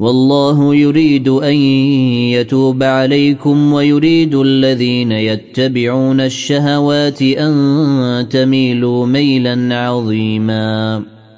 والله يريد أن يتوب عليكم ويريد الذين يتبعون الشهوات أن تميلوا ميلا عظيما.